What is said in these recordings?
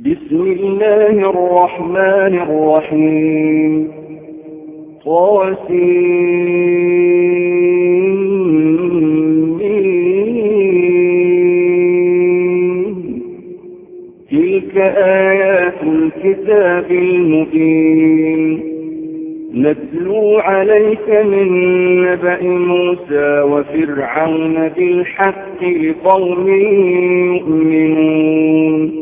بسم الله الرحمن الرحيم. تلك آيات الكتاب المبين. نتلو عليك من نبأ موسى وفرعون بالحق لقوم يؤمنون.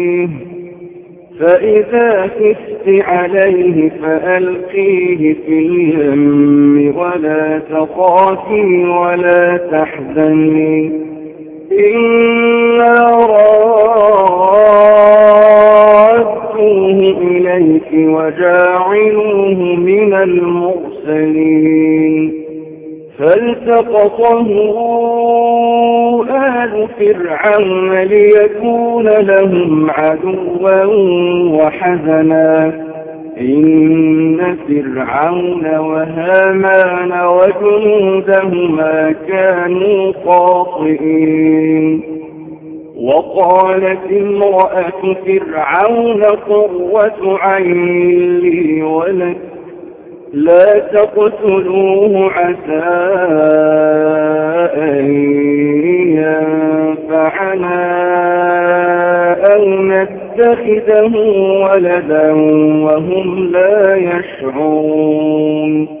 فإذا كفت عليه فألقيه في اليم ولا تخافي ولا تحزني. إنا رادوه إليك وجاعلوه من المرسلين. فالتقطه آل فرعون ليكون لهم عدوا وحزنا؟ إن فرعون وهامان وجنودهما كانوا خاطئين. وقالت امرأة فرعون قرة عين لي ولك لا تقتلوه عسى أن ينفعنا أو نتخذه ولدا وهم لا يشعرون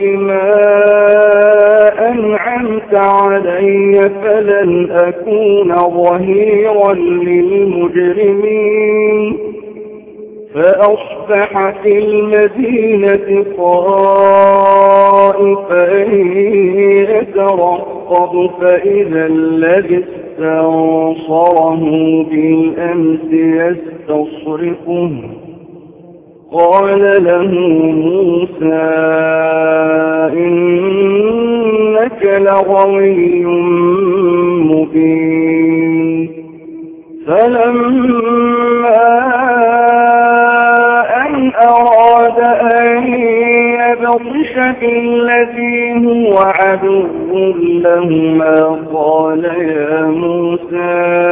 بما أنعمت علي فلن أكون ظهيرا للمجرمين. فأصبح في المدينة طائفا يترقب فإذا الذي استنصره بالأمس يستصرفه قال له موسى إنك لغوي مبين. فلما أن أراد أن يبطش بالذي هو عدو لهما قال يا موسى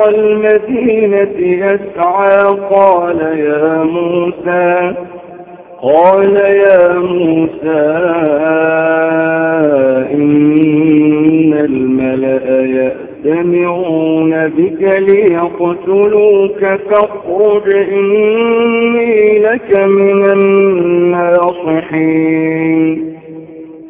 أقصى المدينة يسعى قال يا موسى قال يا موسى إن الملأ يأتمعون بك ليقتلوك فاخرج إني لك من الناصحين.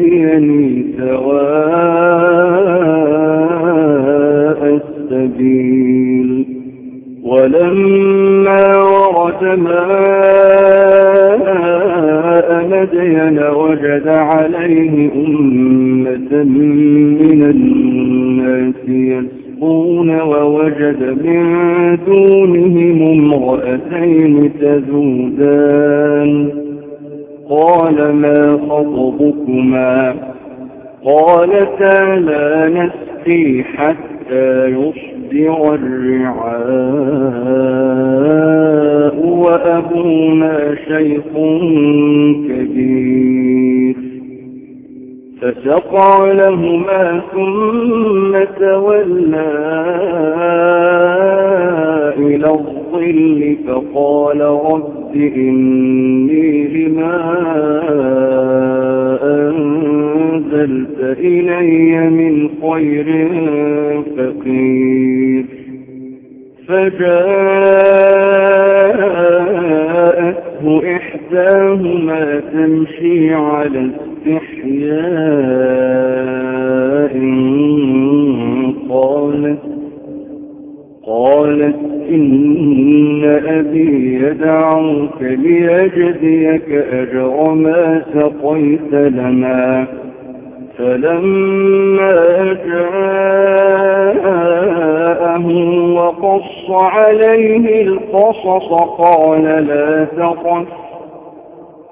يهديني سواء السبيل. ولما ورد ماء مدين وجد عليه أمة من الناس يسقون ووجد من دونهم امرأتين تذودان. قال ما خطبكما قالتا لا نسقي حتى يصدر الرعاء وأبونا شيخ كبير. فسقى لهما ثم تولى إلى الظل فقال رب إني لما أنزلت إلي من خير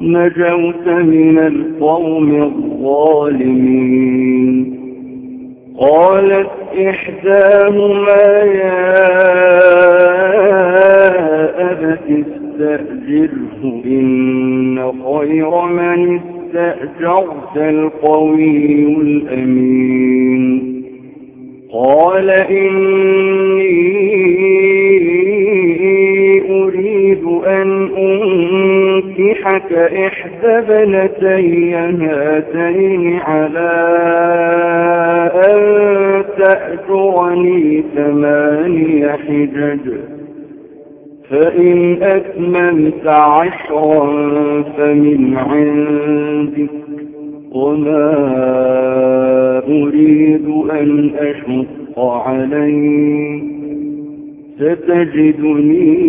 نجوت من القوم الظالمين. قالت إحداهما يا أبت استأجره إن خير من استأجرت القوي الأمين. قال إني أنكحك إحدى بنتي هاتين على أن تأجرني ثماني حجج. فإن أكملت عشرا فمن عندك. وما أريد أن أشق عليك. ستجدني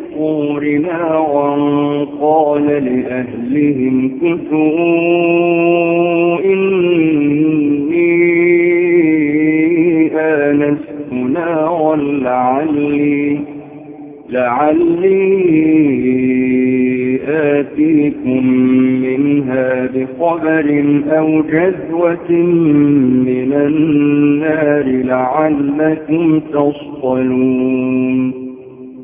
الطور نارا قال لأهلهم كثوا إني آنست نارا لعلي لعلي آتيكم منها بخبر أو جذوة من النار لعلكم تصطلون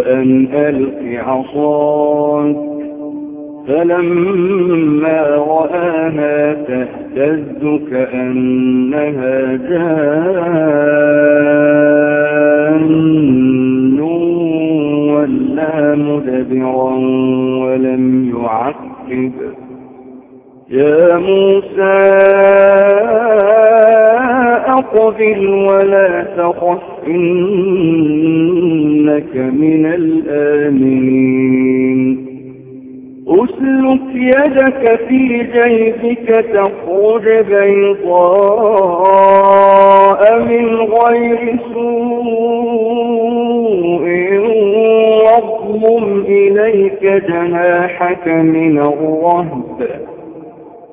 وأن ألق عصاك فلما رآها تهتز كأنها جان ولا مدبرا ولم يعقب. يا موسى أقبل ولا تخف إنك من الآمنين. أسلك يدك في جيبك تخرج بيضاء من غير سوء واضمم إليك جناحك من الرهب.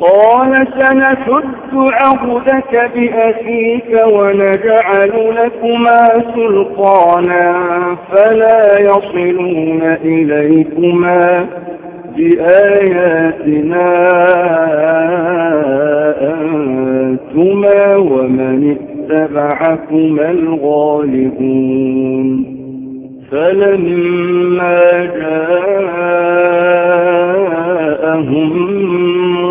قال سنشد عهدك بأخيك ونجعل لكما سلطانا فلا يصلون إليكما بآياتنا أنتما ومن اتبعكما الغالبون. فلما جاءهم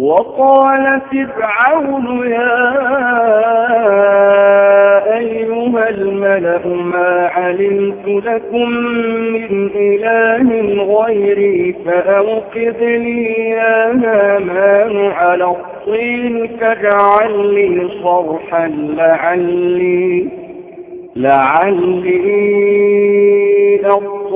وقال فرعون يا أيها الملأ ما علمت لكم من إله غيري فأوقذ لي يا هامان على الطين فاجعل لي صرحا لعلي لعلي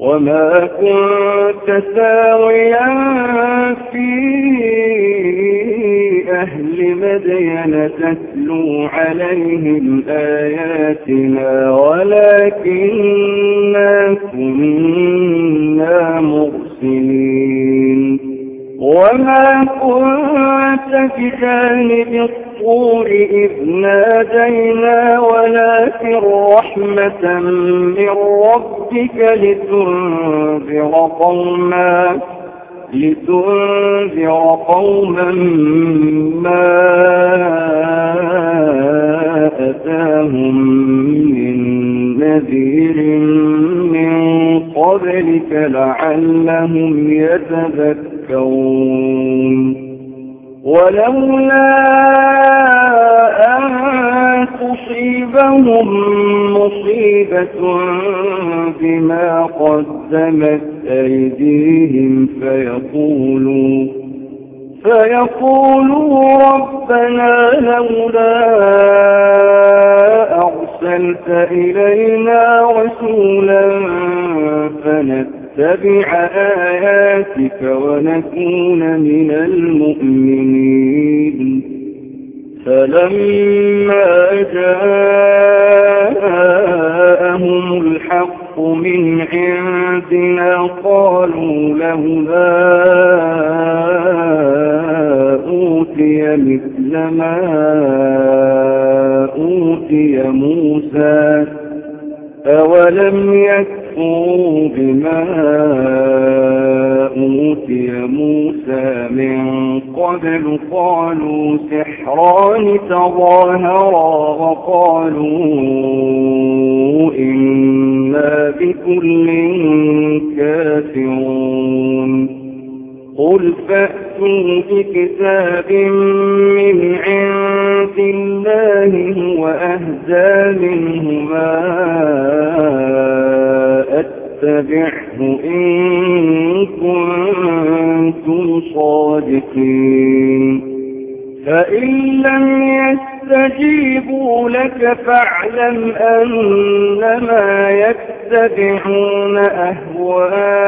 وما كنت ساويا في أهل مدين تتلو عليهم آياتنا ولكننا كنا مرسلين. وما كنت بجانب الطور إذ نادينا ولكن رحمة من ربك لتنذر أرسلت إلينا رسولا فنتبع آياتك ونكون من المؤمنين. فلما جاءهم الحق من عندنا قالوا لولا أوتي مثل ما أوتي موسى أولم يكفوا بما أوتي موسى من قبل؟ قالوا سحران تظاهرا وقالوا إنا بكل كافرون. قل فأتوا بكتاب من عند الله هو أهدى منهما أتبعه إن كنتم صادقين. فإن لم يستجيبوا لك فاعلم أنما يتبعون أهواءهم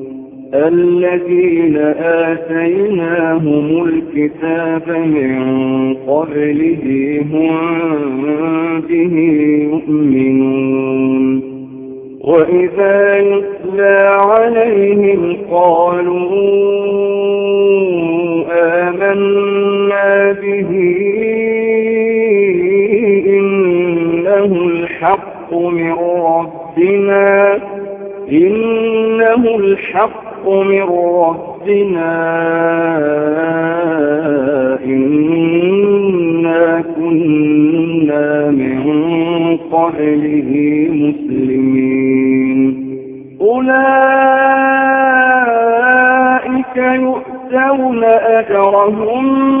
الذين آتيناهم الكتاب من قبله هم به يؤمنون. وإذا يتلى عليهم قالوا آمنا به إنه الحق من ربنا إنه الحق من ربنا إنا كنا من قبله مسلمين. أولئك يؤتون أجرهم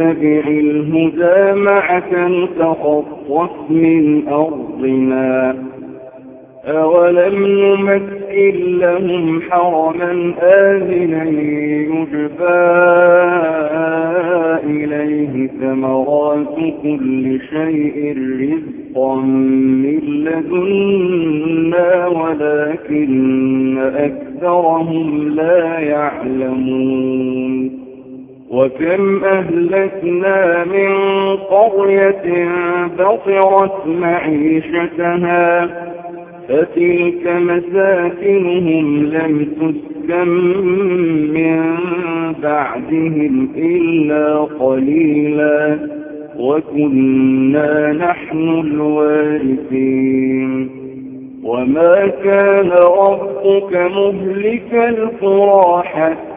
نتبع الهدى معك نتخطف من أرضنا أولم نمثل لهم حرما آمنا يجبى إليه ثمرات كل شيء رزقا من لدنا ولكن أكثرهم لا يعلمون وكم أهلكنا من قرية بطرت معيشتها فتلك مساكنهم لم تسكن من بعدهم إلا قليلا وكنا نحن الوارثين. وما كان ربك مهلك القرى حتى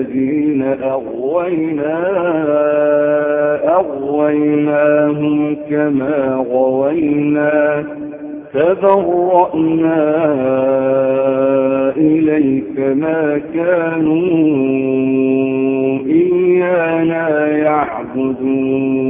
الذين أغوينا أغويناهم كما غوينا تبرأنا إليك ما كانوا إيانا يعبدون.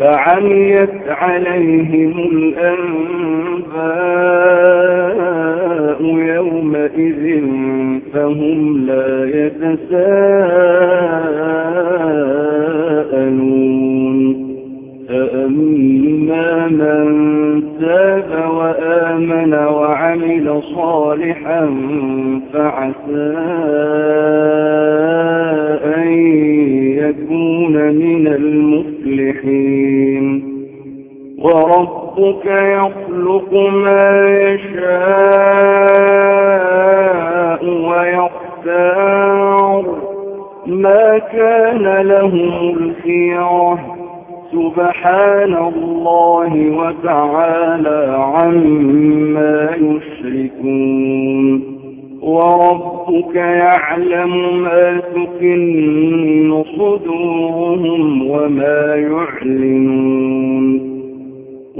فعميت عليهم الأنباء يومئذ فهم لا يتساءلون. فأما من تاب وآمن وعمل صالحا فعسى وربك يخلق ما يشاء ويختار ما كان لهم الخيرة. سبحان الله وتعالى عما يشركون. وربك يعلم ما تكن صدورهم وما يعلنون.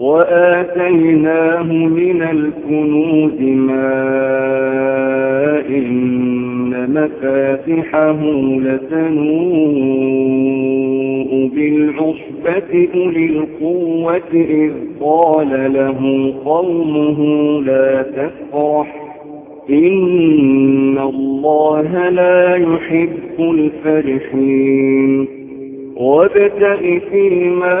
وآتيناه من الكنوز ما إن مفاتحه لتنوء بالعصبة أولي القوة إذ قال له قومه لا تفرح إن الله لا يحب الفرحين وابتغ فيما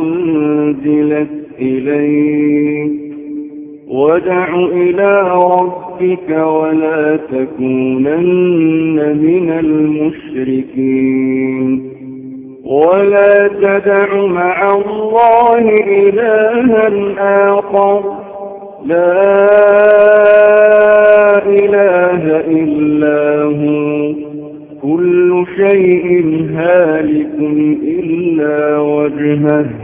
أنزلت إليك. وادع إلى ربك ولا تكونن من المشركين. ولا تدع مع الله إلها آخر. لا إله إلا هو. كل شيء هالك إلا وجهه.